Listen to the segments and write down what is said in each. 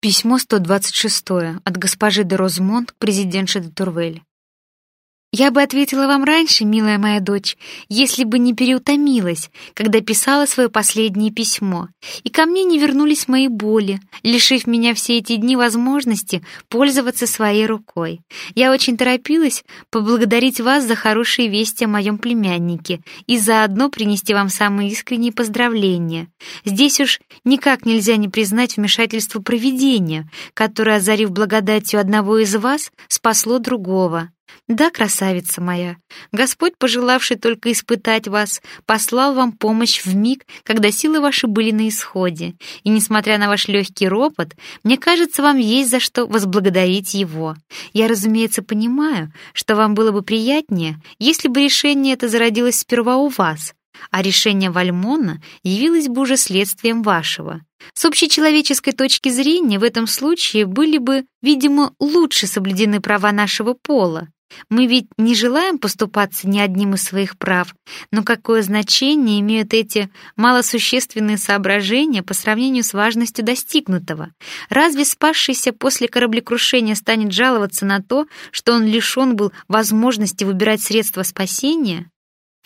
Письмо 126 от госпожи де Розмонт к президентше де Турвель. Я бы ответила вам раньше, милая моя дочь, если бы не переутомилась, когда писала свое последнее письмо, и ко мне не вернулись мои боли, лишив меня все эти дни возможности пользоваться своей рукой. Я очень торопилась поблагодарить вас за хорошие вести о моем племяннике и заодно принести вам самые искренние поздравления. Здесь уж никак нельзя не признать вмешательство провидения, которое, озарив благодатью одного из вас, спасло другого. Да, красавица моя, Господь, пожелавший только испытать вас, послал вам помощь в миг, когда силы ваши были на исходе. И несмотря на ваш легкий ропот, мне кажется, вам есть за что возблагодарить его. Я, разумеется, понимаю, что вам было бы приятнее, если бы решение это зародилось сперва у вас, а решение Вальмона явилось бы уже следствием вашего. С общечеловеческой точки зрения в этом случае были бы, видимо, лучше соблюдены права нашего пола. Мы ведь не желаем поступаться ни одним из своих прав, но какое значение имеют эти малосущественные соображения по сравнению с важностью достигнутого? Разве спасшийся после кораблекрушения станет жаловаться на то, что он лишен был возможности выбирать средства спасения?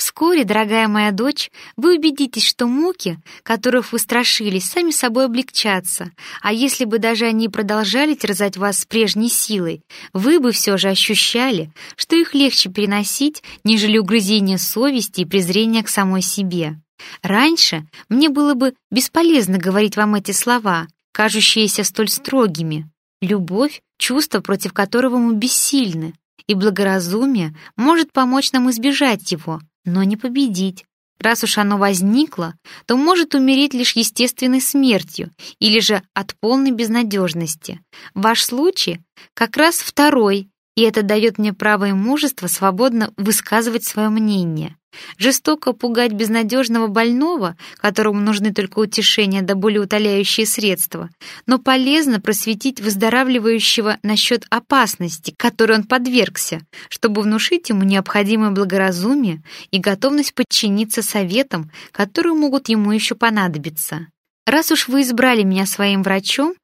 Вскоре, дорогая моя дочь, вы убедитесь, что муки, которых вы страшились, сами собой облегчатся, а если бы даже они продолжали терзать вас с прежней силой, вы бы все же ощущали, что их легче переносить, нежели угрызение совести и презрение к самой себе. Раньше мне было бы бесполезно говорить вам эти слова, кажущиеся столь строгими. Любовь — чувство, против которого мы бессильны, и благоразумие может помочь нам избежать его — но не победить. Раз уж оно возникло, то может умереть лишь естественной смертью или же от полной безнадежности. Ваш случай как раз второй, и это дает мне право и мужество свободно высказывать свое мнение. Жестоко пугать безнадежного больного, которому нужны только утешения да более утоляющие средства, но полезно просветить выздоравливающего насчет опасности, которой он подвергся, чтобы внушить ему необходимое благоразумие и готовность подчиниться советам, которые могут ему еще понадобиться. Раз уж вы избрали меня своим врачом,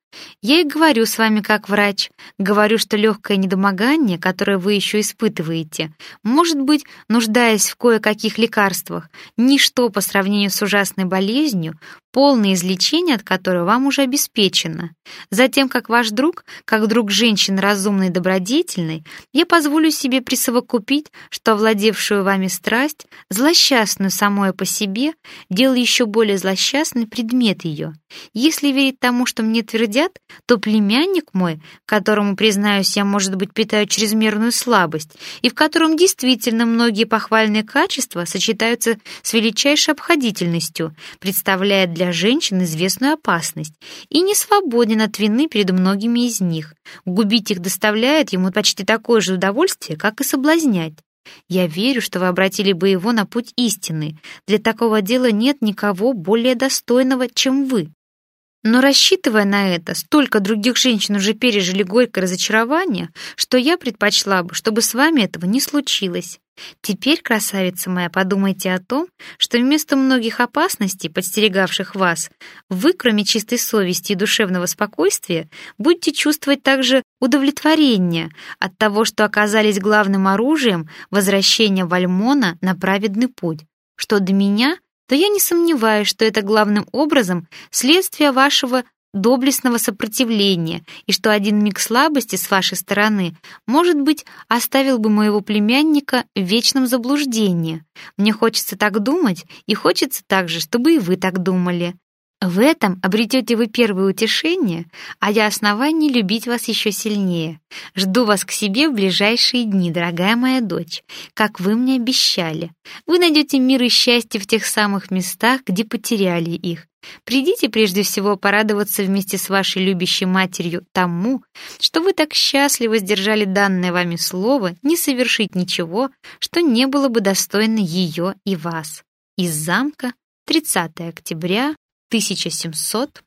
я и говорю с вами как врач, говорю, что легкое недомогание, которое вы еще испытываете, может быть, нуждаясь в кое-каких лекарствах, ничто по сравнению с ужасной болезнью, полное излечение от которой вам уже обеспечено. Затем, как ваш друг, как друг женщины разумной и добродетельной, я позволю себе присовокупить, что овладевшую вами страсть, злосчастную самое по себе, делал еще более злосчастный предмет ее. Если верить тому, что мне твердят, то племянник мой, которому, признаюсь, я, может быть, питаю чрезмерную слабость, и в котором действительно многие похвальные качества сочетаются с величайшей обходительностью, представляет для женщин известную опасность и не свободен от вины перед многими из них. Губить их доставляет ему почти такое же удовольствие, как и соблазнять. Я верю, что вы обратили бы его на путь истины. Для такого дела нет никого более достойного, чем вы. Но рассчитывая на это, столько других женщин уже пережили горькое разочарование, что я предпочла бы, чтобы с вами этого не случилось. Теперь, красавица моя, подумайте о том, что вместо многих опасностей, подстерегавших вас, вы, кроме чистой совести и душевного спокойствия, будете чувствовать также удовлетворение от того, что оказались главным оружием возвращения Вальмона на праведный путь. Что до меня — то я не сомневаюсь, что это главным образом следствие вашего доблестного сопротивления, и что один миг слабости с вашей стороны, может быть, оставил бы моего племянника в вечном заблуждении. Мне хочется так думать, и хочется также, чтобы и вы так думали. В этом обретете вы первое утешение, а я основание любить вас еще сильнее. Жду вас к себе в ближайшие дни, дорогая моя дочь, как вы мне обещали. Вы найдете мир и счастье в тех самых местах, где потеряли их. Придите прежде всего порадоваться вместе с вашей любящей матерью тому, что вы так счастливо сдержали данное вами слово не совершить ничего, что не было бы достойно ее и вас. Из замка 30 октября 1700